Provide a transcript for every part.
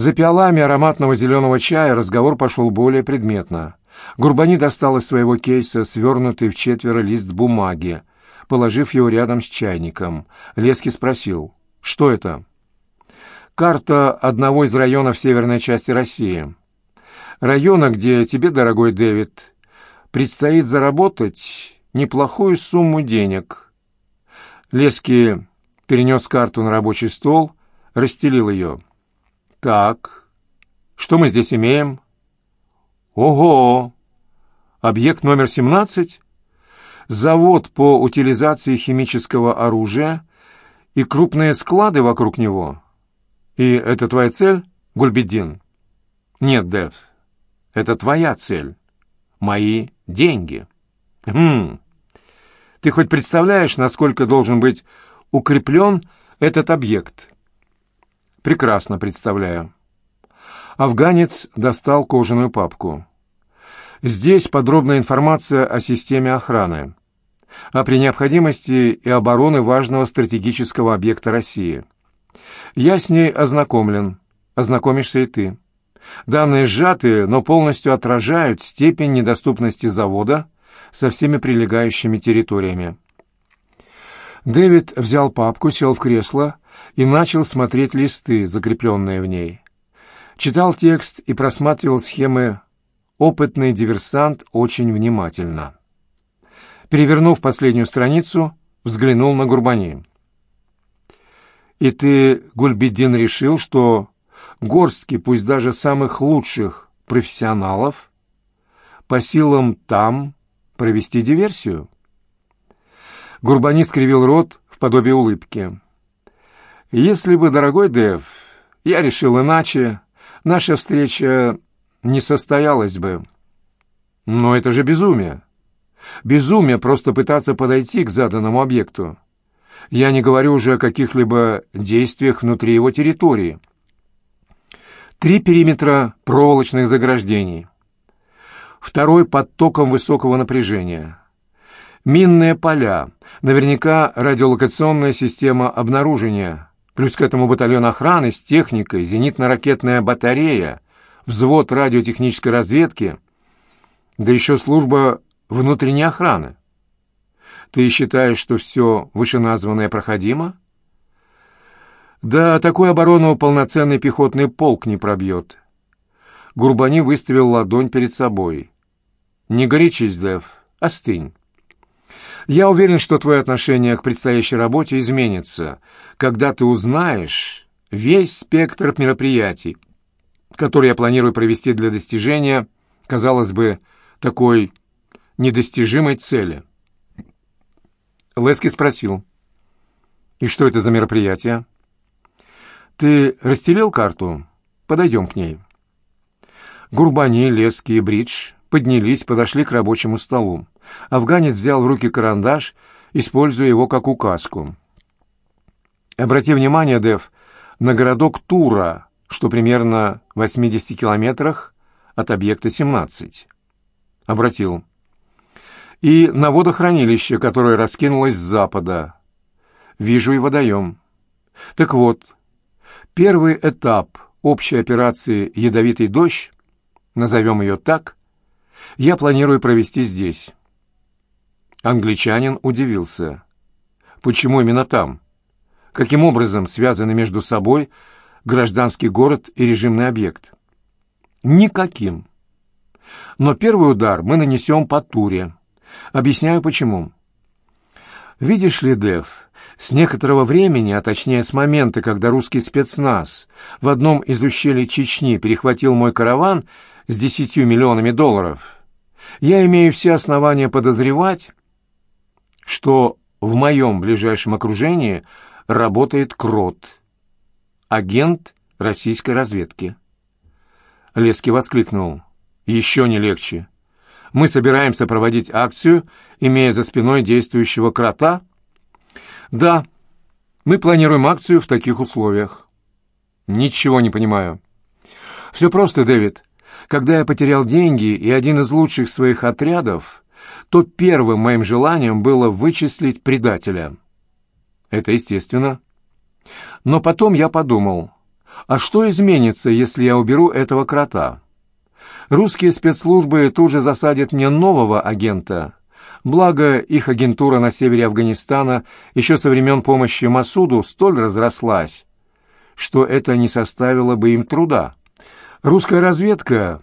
За пиалами ароматного зеленого чая разговор пошел более предметно. Гурбани достал из своего кейса свернутый в четверо лист бумаги, положив его рядом с чайником. Леский спросил, что это? «Карта одного из районов северной части России. Района, где тебе, дорогой Дэвид, предстоит заработать неплохую сумму денег». Леский перенес карту на рабочий стол, расстелил ее. «Так, что мы здесь имеем?» «Ого! Объект номер 17? Завод по утилизации химического оружия и крупные склады вокруг него. И это твоя цель, Гульбеддин?» «Нет, Дэв, это твоя цель. Мои деньги». «Хм. Ты хоть представляешь, насколько должен быть укреплен этот объект?» «Прекрасно представляю». Афганец достал кожаную папку. Здесь подробная информация о системе охраны, а при необходимости и обороны важного стратегического объекта России. Я с ней ознакомлен, ознакомишься и ты. Данные сжатые, но полностью отражают степень недоступности завода со всеми прилегающими территориями. Дэвид взял папку, сел в кресло и начал смотреть листы, закрепленные в ней. Читал текст и просматривал схемы опытный диверсант очень внимательно. Перевернув последнюю страницу, взглянул на Гурбани. «И ты, Гульбедин, решил, что горстки, пусть даже самых лучших профессионалов, по силам там провести диверсию?» Гурбани скривил рот в подобие улыбки. «Если бы, дорогой Дэв, я решил иначе, наша встреча не состоялась бы. Но это же безумие. Безумие просто пытаться подойти к заданному объекту. Я не говорю уже о каких-либо действиях внутри его территории. Три периметра проволочных заграждений. Второй под током высокого напряжения. Минные поля, наверняка радиолокационная система обнаружения – Плюс к этому батальон охраны с техникой, зенитно-ракетная батарея, взвод радиотехнической разведки, да еще служба внутренней охраны. Ты считаешь, что все вышеназванное проходимо? Да такую оборону полноценный пехотный полк не пробьет. Гурбани выставил ладонь перед собой. Не горячись, Дэв, остынь. Я уверен, что твое отношение к предстоящей работе изменится, когда ты узнаешь весь спектр мероприятий, которые я планирую провести для достижения, казалось бы, такой недостижимой цели. Лески спросил, «И что это за мероприятие?» «Ты расстелил карту? Подойдем к ней». Гурбани, Лески и Бридж поднялись, подошли к рабочему столу. Афганец взял в руки карандаш, используя его как указку. «Обрати внимание, Дев, на городок Тура, что примерно в 80 километрах от объекта 17». Обратил. «И на водохранилище, которое раскинулось с запада. Вижу и водоем. Так вот, первый этап общей операции «Ядовитый дождь», назовем ее так, я планирую провести здесь». Англичанин удивился. Почему именно там? Каким образом связаны между собой гражданский город и режимный объект? Никаким. Но первый удар мы нанесем по Туре. Объясняю почему. Видишь ли, Дев, с некоторого времени, а точнее с момента, когда русский спецназ в одном из ущелий Чечни перехватил мой караван с десятью миллионами долларов, я имею все основания подозревать, что в моем ближайшем окружении работает Крот, агент российской разведки. Леский воскликнул. «Еще не легче. Мы собираемся проводить акцию, имея за спиной действующего крота?» «Да, мы планируем акцию в таких условиях». «Ничего не понимаю». «Все просто, Дэвид. Когда я потерял деньги и один из лучших своих отрядов, то первым моим желанием было вычислить предателя. Это естественно. Но потом я подумал, А что изменится, если я уберу этого крота? Русские спецслужбы тут же засадят мне нового агента. Благо, их агентура на севере Афганистана еще со времен помощи Масуду столь разрослась, что это не составило бы им труда. Русская разведка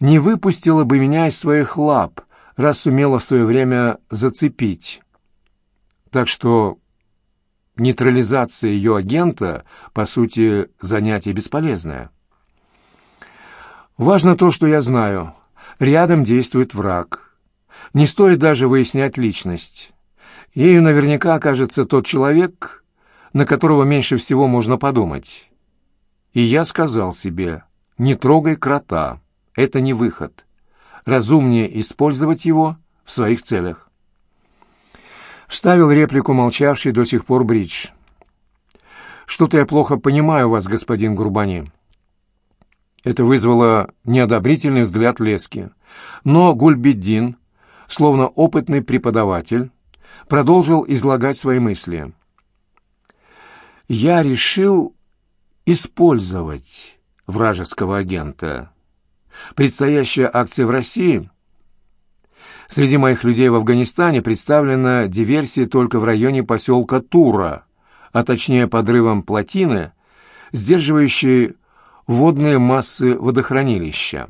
не выпустила бы меня из своих лап, раз сумела в свое время зацепить. Так что нейтрализация ее агента, по сути, занятие бесполезное. Важно то, что я знаю. Рядом действует враг. Не стоит даже выяснять личность. Ею наверняка окажется тот человек, на которого меньше всего можно подумать. И я сказал себе, не трогай крота, это не выход. Разумнее использовать его в своих целях. Вставил реплику молчавший до сих пор Бридж. «Что-то я плохо понимаю вас, господин Гурбани». Это вызвало неодобрительный взгляд Лески. Но Гульбеддин, словно опытный преподаватель, продолжил излагать свои мысли. «Я решил использовать вражеского агента. Предстоящая акция в России Среди моих людей в Афганистане представлена диверсия только в районе поселка Тура, а точнее подрывом плотины, сдерживающей водные массы водохранилища.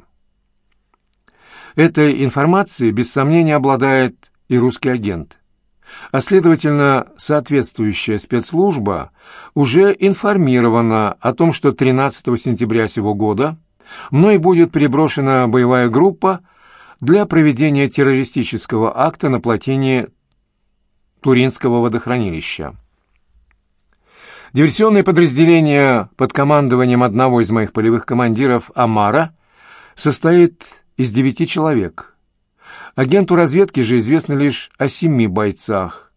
Этой информацией, без сомнения, обладает и русский агент. А следовательно, соответствующая спецслужба уже информирована о том, что 13 сентября сего года мной будет переброшена боевая группа для проведения террористического акта на плотине Туринского водохранилища. Диверсионное подразделение под командованием одного из моих полевых командиров Амара состоит из девяти человек. Агенту разведки же известно лишь о семи бойцах.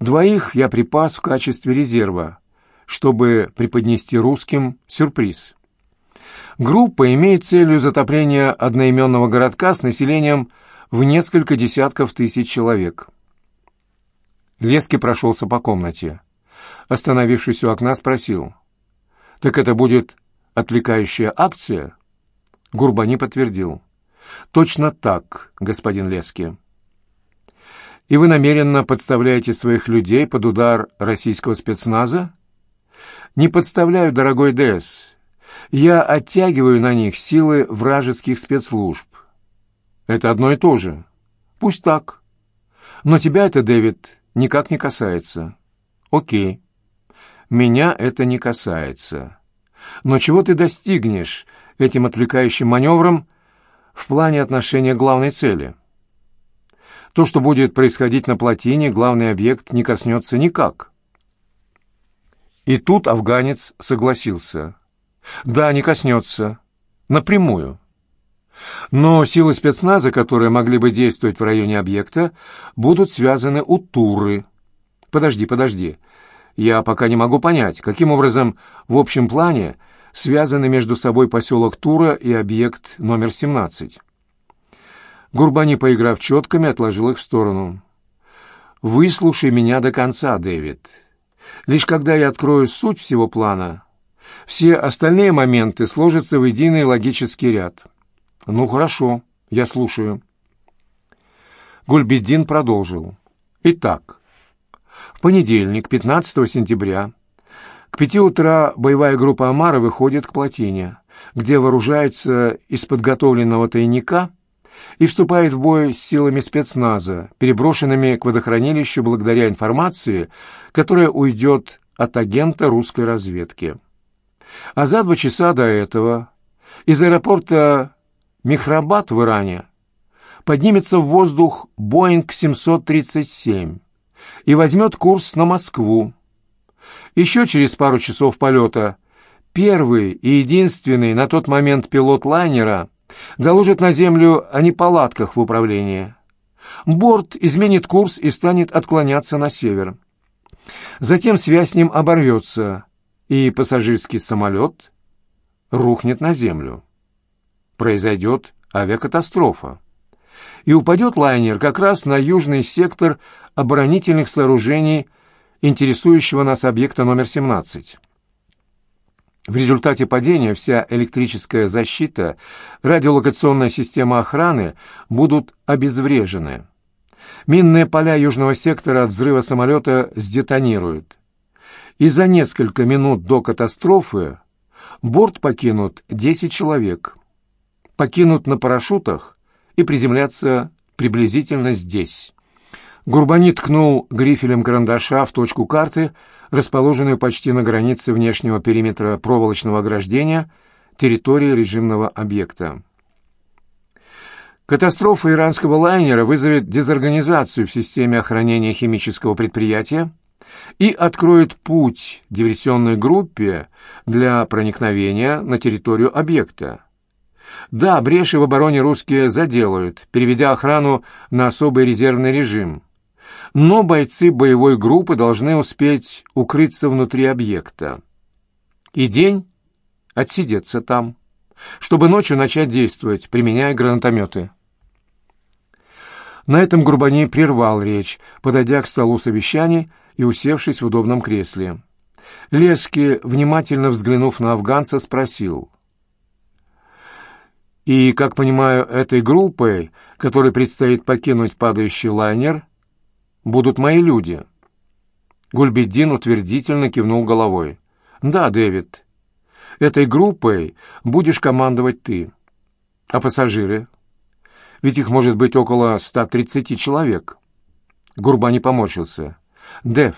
Двоих я припас в качестве резерва, чтобы преподнести русским сюрприз. Группа имеет целью затопления одноименного городка с населением в несколько десятков тысяч человек. Лески прошелся по комнате. Остановившись у окна, спросил. «Так это будет отвлекающая акция?» Гурбани подтвердил. «Точно так, господин Лески». «И вы намеренно подставляете своих людей под удар российского спецназа?» «Не подставляю, дорогой ДС я оттягиваю на них силы вражеских спецслужб. Это одно и то же. Пусть так. Но тебя это, Дэвид, никак не касается. Окей. Меня это не касается. Но чего ты достигнешь этим отвлекающим маневром в плане отношения к главной цели? То, что будет происходить на плотине, главный объект не коснется никак. И тут афганец согласился – да, не коснется. Напрямую. Но силы спецназа, которые могли бы действовать в районе объекта, будут связаны у Туры. Подожди, подожди. Я пока не могу понять, каким образом в общем плане связаны между собой поселок Тура и объект номер 17. Гурбани, поиграв четками, отложил их в сторону. «Выслушай меня до конца, Дэвид. Лишь когда я открою суть всего плана, все остальные моменты сложатся в единый логический ряд. «Ну, хорошо, я слушаю». Гульбеддин продолжил. «Итак, в понедельник, 15 сентября, к пяти утра боевая группа Амара выходит к плотине, где вооружается из подготовленного тайника и вступает в бой с силами спецназа, переброшенными к водохранилищу благодаря информации, которая уйдет от агента русской разведки. А за два часа до этого из аэропорта Мехрабад в Иране поднимется в воздух Боинг 737 и возьмет курс на Москву. Еще через пару часов полета первый и единственный на тот момент пилот лайнера доложит на Землю о неполадках в управлении. Борт изменит курс и станет отклоняться на север. Затем связь с ним оборвется, и пассажирский самолет рухнет на землю. Произойдет авиакатастрофа. И упадет лайнер как раз на южный сектор оборонительных сооружений, интересующего нас объекта номер 17. В результате падения вся электрическая защита, радиолокационная система охраны будут обезврежены. Минные поля южного сектора от взрыва самолета сдетонируют. И за несколько минут до катастрофы борт покинут 10 человек. Покинут на парашютах и приземлятся приблизительно здесь. Гурбани ткнул грифелем карандаша в точку карты, расположенную почти на границе внешнего периметра проволочного ограждения территории режимного объекта. Катастрофа иранского лайнера вызовет дезорганизацию в системе охранения химического предприятия и откроет путь диверсионной группе для проникновения на территорию объекта. Да, бреши в обороне русские заделают, переведя охрану на особый резервный режим – но бойцы боевой группы должны успеть укрыться внутри объекта. И день отсидеться там, чтобы ночью начать действовать, применяя гранатометы. На этом Гурбани прервал речь, подойдя к столу совещаний и усевшись в удобном кресле. Лески, внимательно взглянув на афганца, спросил. «И, как понимаю, этой группой, которой предстоит покинуть падающий лайнер, будут мои люди». Гульбеддин утвердительно кивнул головой. «Да, Дэвид, этой группой будешь командовать ты. А пассажиры? Ведь их может быть около 130 человек». Гурба не поморщился. «Дэв,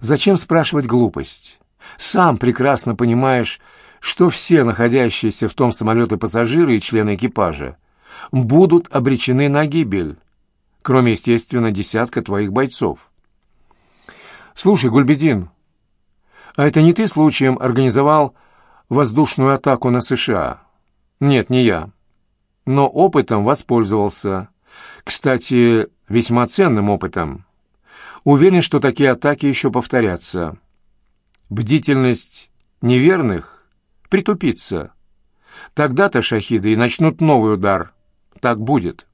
зачем спрашивать глупость? Сам прекрасно понимаешь, что все находящиеся в том самолете пассажиры и члены экипажа будут обречены на гибель кроме, естественно, десятка твоих бойцов. Слушай, Гульбедин, а это не ты случаем организовал воздушную атаку на США? Нет, не я. Но опытом воспользовался. Кстати, весьма ценным опытом. Уверен, что такие атаки еще повторятся. Бдительность неверных притупится. Тогда-то шахиды и начнут новый удар. Так будет.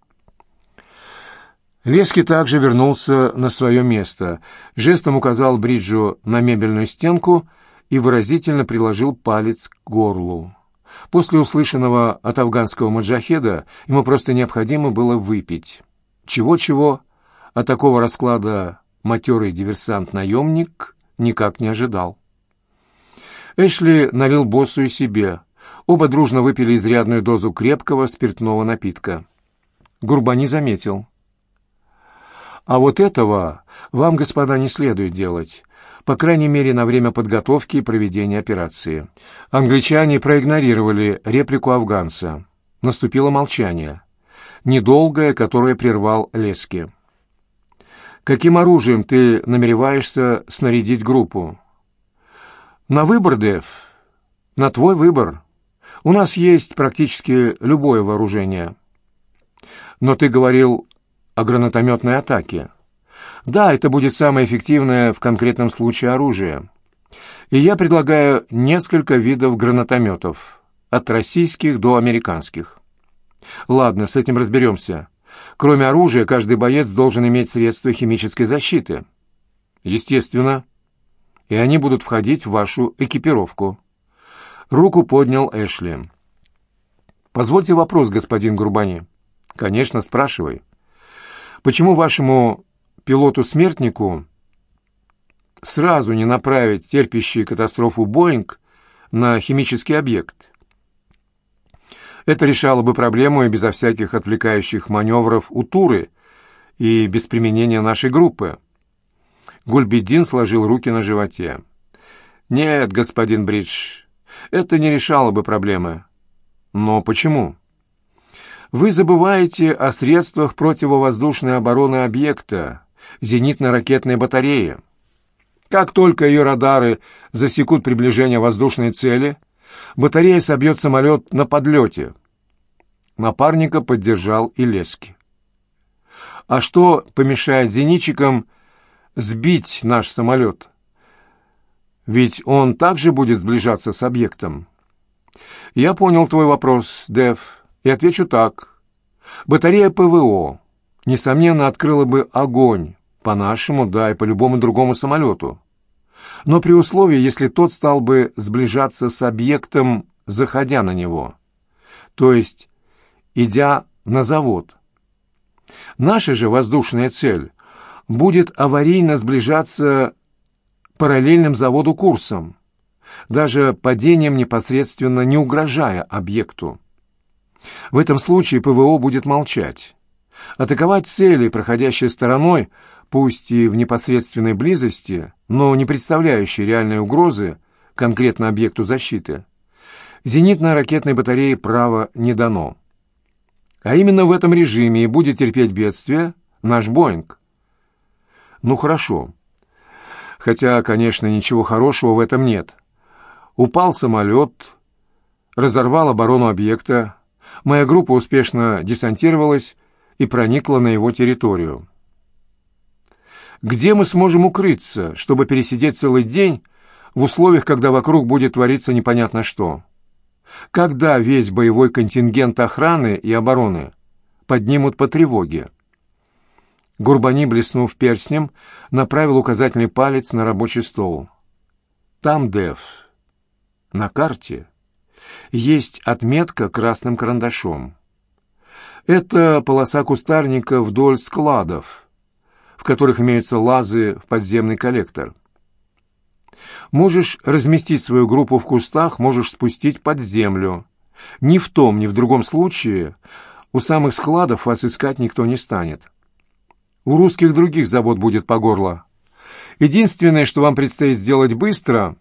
Лески также вернулся на свое место, жестом указал Бриджу на мебельную стенку и выразительно приложил палец к горлу. После услышанного от афганского маджахеда ему просто необходимо было выпить. Чего-чего, а такого расклада матерый диверсант-наемник никак не ожидал. Эшли налил боссу и себе. Оба дружно выпили изрядную дозу крепкого спиртного напитка. Гурбани заметил. А вот этого вам, господа, не следует делать, по крайней мере, на время подготовки и проведения операции. Англичане проигнорировали реплику афганца. Наступило молчание. Недолгое, которое прервал Лески. «Каким оружием ты намереваешься снарядить группу?» «На выбор, Дэв. На твой выбор. У нас есть практически любое вооружение». «Но ты говорил о гранатометной атаке. Да, это будет самое эффективное в конкретном случае оружие. И я предлагаю несколько видов гранатометов, от российских до американских. Ладно, с этим разберемся. Кроме оружия, каждый боец должен иметь средства химической защиты. Естественно. И они будут входить в вашу экипировку. Руку поднял Эшли. «Позвольте вопрос, господин Грубани». «Конечно, спрашивай». Почему вашему пилоту-смертнику сразу не направить терпящий катастрофу «Боинг» на химический объект? Это решало бы проблему и безо всяких отвлекающих маневров у Туры и без применения нашей группы. Гульбедин сложил руки на животе. «Нет, господин Бридж, это не решало бы проблемы». «Но почему?» Вы забываете о средствах противовоздушной обороны объекта, зенитно-ракетной батареи. Как только ее радары засекут приближение воздушной цели, батарея собьет самолет на подлете. Напарника поддержал и Лески. А что помешает зенитчикам сбить наш самолет? Ведь он также будет сближаться с объектом. Я понял твой вопрос, Дэв и отвечу так. Батарея ПВО, несомненно, открыла бы огонь по нашему, да, и по любому другому самолету. Но при условии, если тот стал бы сближаться с объектом, заходя на него, то есть идя на завод. Наша же воздушная цель будет аварийно сближаться параллельным заводу курсом, даже падением непосредственно не угрожая объекту. В этом случае ПВО будет молчать. Атаковать цели, проходящие стороной, пусть и в непосредственной близости, но не представляющие реальной угрозы конкретно объекту защиты, зенитно-ракетной батареи право не дано. А именно в этом режиме и будет терпеть бедствие наш «Боинг». Ну хорошо. Хотя, конечно, ничего хорошего в этом нет. Упал самолет, разорвал оборону объекта, моя группа успешно десантировалась и проникла на его территорию. Где мы сможем укрыться, чтобы пересидеть целый день в условиях, когда вокруг будет твориться непонятно что? Когда весь боевой контингент охраны и обороны поднимут по тревоге? Гурбани, блеснув перстнем, направил указательный палец на рабочий стол. «Там, Дев, на карте, есть отметка красным карандашом. Это полоса кустарника вдоль складов, в которых имеются лазы в подземный коллектор. Можешь разместить свою группу в кустах, можешь спустить под землю. Ни в том, ни в другом случае у самых складов вас искать никто не станет. У русских других забот будет по горло. Единственное, что вам предстоит сделать быстро,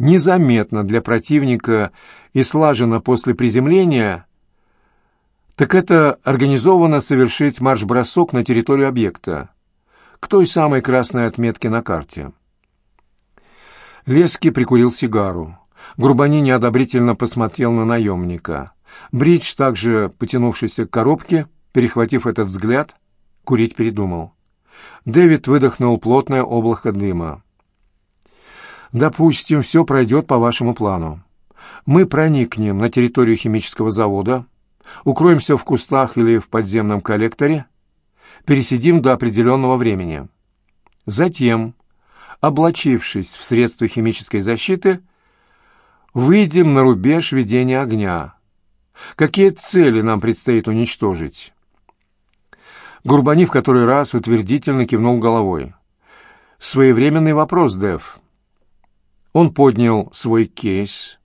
незаметно для противника и слаженно после приземления, так это организованно совершить марш-бросок на территорию объекта, к той самой красной отметке на карте. Лески прикурил сигару. Грубани неодобрительно посмотрел на наемника. Бридж, также потянувшийся к коробке, перехватив этот взгляд, курить передумал. Дэвид выдохнул плотное облако дыма. «Допустим, все пройдет по вашему плану. Мы проникнем на территорию химического завода, укроемся в кустах или в подземном коллекторе, пересидим до определенного времени. Затем облачившись в средства химической защиты, выйдем на рубеж ведения огня. Какие цели нам предстоит уничтожить? Гурбани в который раз утвердительно кивнул головой. «Своевременный вопрос, Дэв». Он поднял свой кейс,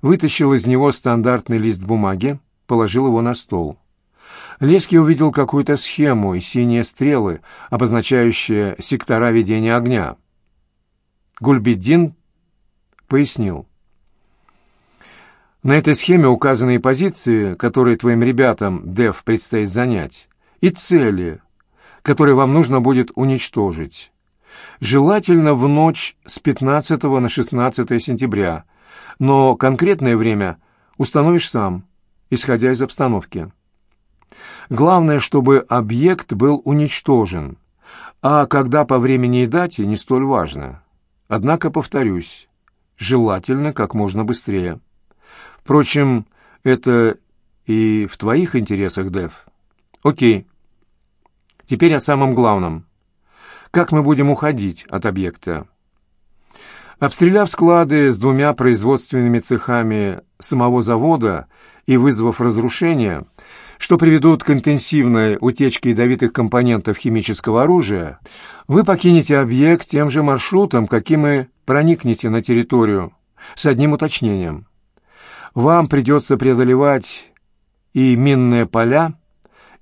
вытащил из него стандартный лист бумаги, положил его на стол. Лески увидел какую-то схему и синие стрелы, обозначающие сектора ведения огня. Гульбеддин пояснил. На этой схеме указаны и позиции, которые твоим ребятам, Дев, предстоит занять, и цели, которые вам нужно будет уничтожить. Желательно в ночь с 15 на 16 сентября, но конкретное время установишь сам, исходя из обстановки. Главное, чтобы объект был уничтожен, а когда по времени и дате, не столь важно. Однако, повторюсь, желательно как можно быстрее. Впрочем, это и в твоих интересах, Дэв. Окей. Теперь о самом главном. Как мы будем уходить от объекта? Обстреляв склады с двумя производственными цехами самого завода и вызвав разрушение, что приведут к интенсивной утечке ядовитых компонентов химического оружия, вы покинете объект тем же маршрутом, каким и проникнете на территорию, с одним уточнением. Вам придется преодолевать и минные поля,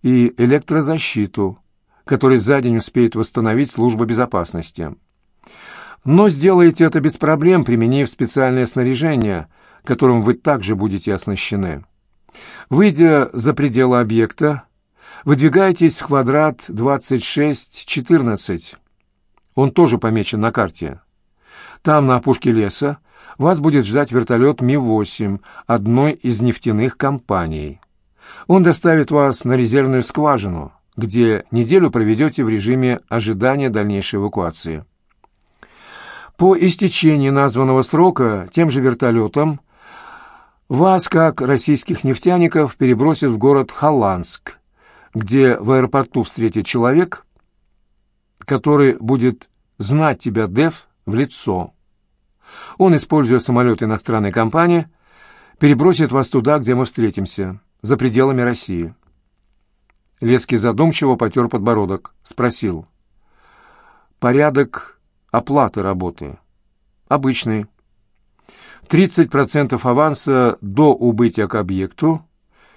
и электрозащиту, который за день успеет восстановить служба безопасности. Но сделаете это без проблем, применив специальное снаряжение, которым вы также будете оснащены. Выйдя за пределы объекта, выдвигаетесь в квадрат 2614. Он тоже помечен на карте. Там, на опушке леса, вас будет ждать вертолет Ми-8 одной из нефтяных компаний. Он доставит вас на резервную скважину, где неделю проведете в режиме ожидания дальнейшей эвакуации. По истечении названного срока тем же вертолетом вас, как российских нефтяников, перебросят в город Холландск, где в аэропорту встретит человек, который будет знать тебя, Дев, в лицо. Он, используя самолет иностранной компании, перебросит вас туда, где мы встретимся, за пределами России. Леский задумчиво потер подбородок, спросил. «Порядок оплаты работы?» «Обычный. 30% аванса до убытия к объекту,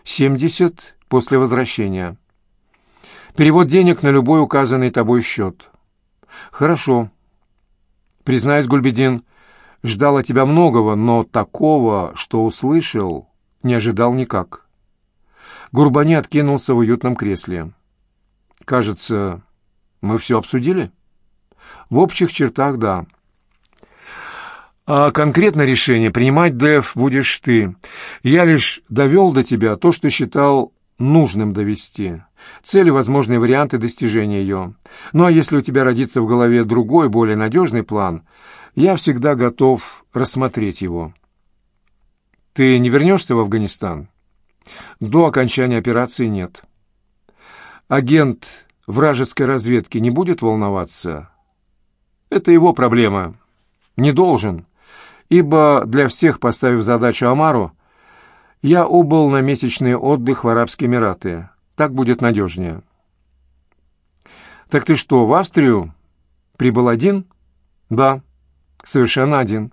70% после возвращения. Перевод денег на любой указанный тобой счет. Хорошо. Признаюсь, Гульбедин, ждал от тебя многого, но такого, что услышал, не ожидал никак. Гурбани откинулся в уютном кресле. «Кажется, мы все обсудили?» «В общих чертах, да». «А конкретное решение принимать, Дэв, будешь ты. Я лишь довел до тебя то, что считал нужным довести. Цели, возможные варианты достижения ее. Ну а если у тебя родится в голове другой, более надежный план, я всегда готов рассмотреть его». «Ты не вернешься в Афганистан?» До окончания операции нет. Агент вражеской разведки не будет волноваться? Это его проблема. Не должен, ибо для всех, поставив задачу Амару, я убыл на месячный отдых в Арабские Эмираты. Так будет надежнее. Так ты что, в Австрию прибыл один? Да, совершенно один.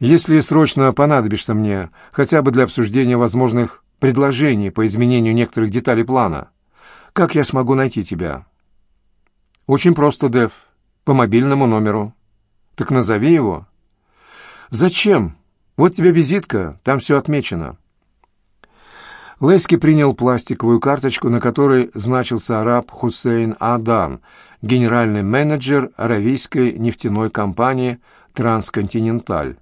Если срочно понадобишься мне, хотя бы для обсуждения возможных предложений по изменению некоторых деталей плана, как я смогу найти тебя? Очень просто, Дэв. По мобильному номеру. Так назови его. Зачем? Вот тебе визитка, там все отмечено. Лески принял пластиковую карточку, на которой значился араб Хусейн Адан, генеральный менеджер аравийской нефтяной компании «Трансконтиненталь».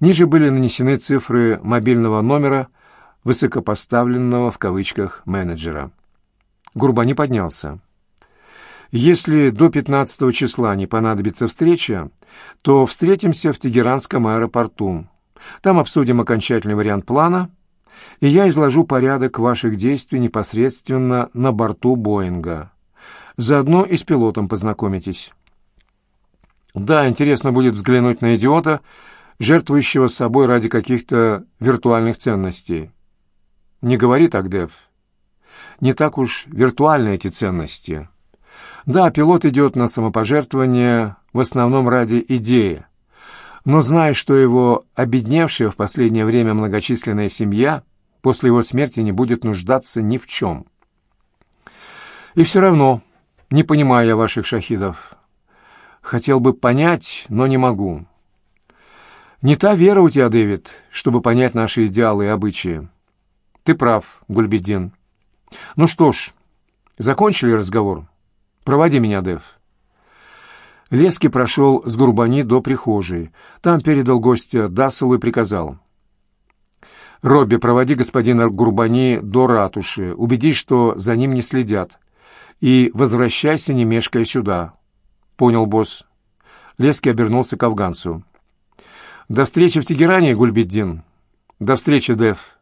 Ниже были нанесены цифры мобильного номера высокопоставленного в кавычках менеджера. Гурбани поднялся. «Если до 15 числа не понадобится встреча, то встретимся в Тегеранском аэропорту. Там обсудим окончательный вариант плана, и я изложу порядок ваших действий непосредственно на борту Боинга. Заодно и с пилотом познакомитесь». Да, интересно будет взглянуть на идиота, жертвующего собой ради каких-то виртуальных ценностей. Не говори так, Дэв. Не так уж виртуальны эти ценности. Да, пилот идет на самопожертвование в основном ради идеи, но зная, что его обедневшая в последнее время многочисленная семья после его смерти не будет нуждаться ни в чем. И все равно, не понимаю я ваших шахидов. Хотел бы понять, но не могу. Не та вера у тебя, Дэвид, чтобы понять наши идеалы и обычаи. Ты прав, Гульбедин. Ну что ж, закончили разговор? Проводи меня, Дэв. Лески прошел с Гурбани до прихожей. Там передал гостя Дасселу и приказал. «Робби, проводи господина Гурбани до ратуши. Убедись, что за ним не следят. И возвращайся, не мешкая сюда». «Понял, босс». Лески обернулся к афганцу. До встречи в Тегеране, Гульбеддин. До встречи, Дев.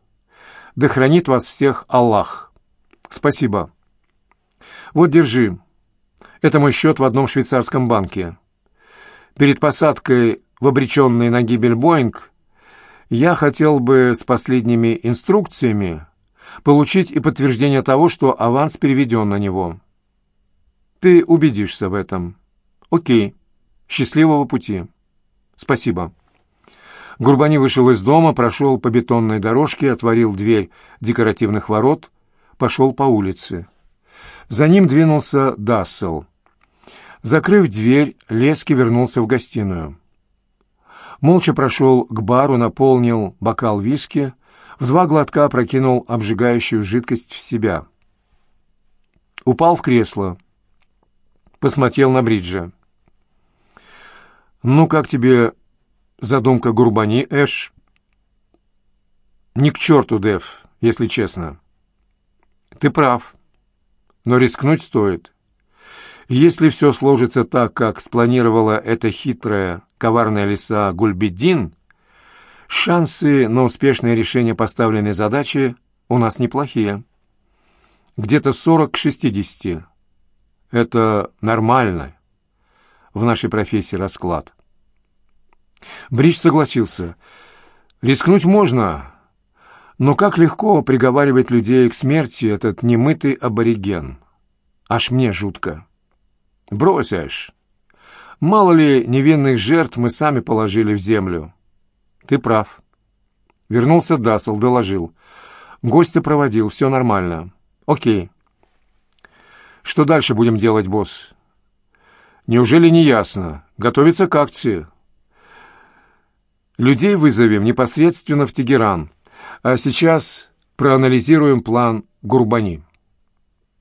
Да хранит вас всех Аллах. Спасибо. Вот, держи. Это мой счет в одном швейцарском банке. Перед посадкой в обреченный на гибель Боинг я хотел бы с последними инструкциями получить и подтверждение того, что аванс переведен на него. Ты убедишься в этом. Окей. Счастливого пути. Спасибо. Гурбани вышел из дома, прошел по бетонной дорожке, отворил дверь декоративных ворот, пошел по улице. За ним двинулся Дассел. Закрыв дверь, Лески вернулся в гостиную. Молча прошел к бару, наполнил бокал виски, в два глотка прокинул обжигающую жидкость в себя. Упал в кресло. Посмотрел на Бриджа. «Ну, как тебе Задумка Гурбани, Эш. Ни к черту, Дэв, если честно. Ты прав. Но рискнуть стоит. Если все сложится так, как спланировала эта хитрая, коварная лиса Гульбедин, шансы на успешное решение поставленной задачи у нас неплохие. Где-то 40 к 60. Это нормально в нашей профессии расклад. Бридж согласился. «Рискнуть можно, но как легко приговаривать людей к смерти этот немытый абориген. Аж мне жутко». «Бросишь. Мало ли невинных жертв мы сами положили в землю». «Ты прав». Вернулся Дасл, доложил. «Гостя проводил, все нормально». «Окей». «Что дальше будем делать, босс?» «Неужели не ясно? Готовиться к акции». Людей вызовем непосредственно в Тегеран, а сейчас проанализируем план Гурбани.